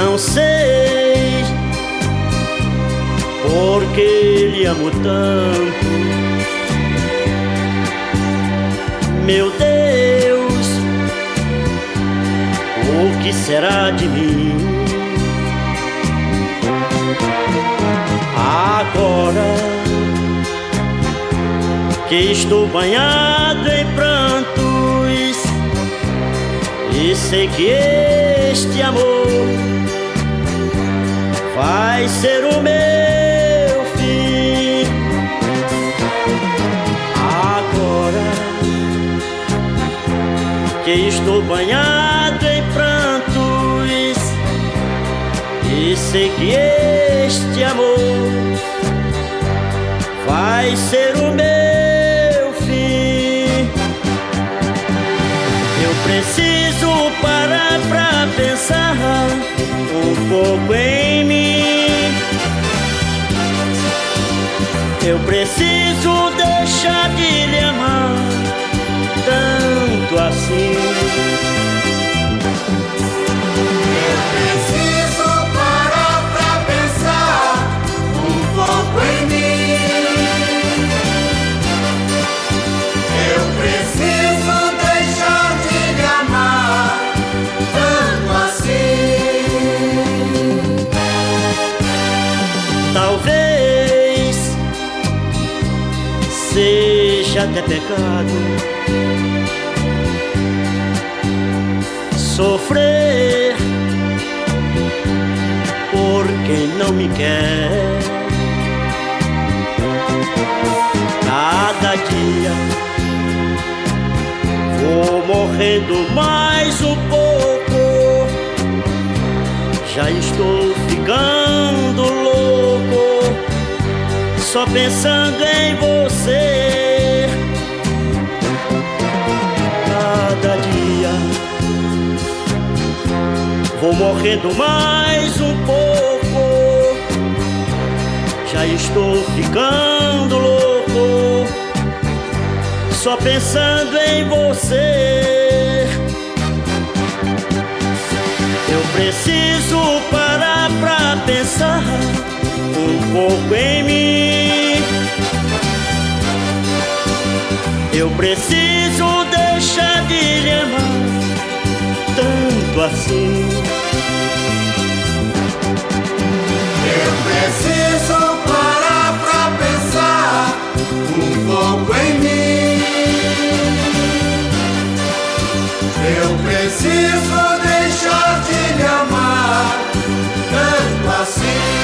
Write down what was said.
Não sei porque lhe amo tanto. Meu Deus, o que será de mim? Agora que estou banhado em prantos e sei que este amor vai ser o meu fim. Agora que estou banhado em prantos e sei que este amor vai ser o preciso parar pra pensar um pouco em mim. Eu preciso deixar de lhe amar tanto Talvez seja até pecado sofrer por quem não me quer. Cada dia vou morrendo mais um pouco. Já estou ficando só pensando em você. Cada dia vou morrendo mais um pouco. Já estou ficando louco, só pensando em você. Eu preciso parar pra pensar um pouco em mim. Eu preciso deixar de lhe amar tanto assim. Eu preciso parar pra pensar um pouco em mim. Eu preciso deixar de lhe amar tanto assim.